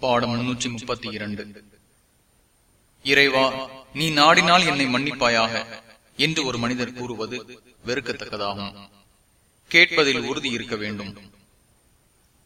பாடம் முன்னூற்றி முப்பத்தி இரண்டு. இறைவா நீ நாடினால் என்னை மன்னிப்பாயாக என்று ஒரு மனிதர் கூறுவது வெறுக்கத்தக்கதாகும். கேட்பதில் உறுதி இருக்க வேண்டும்.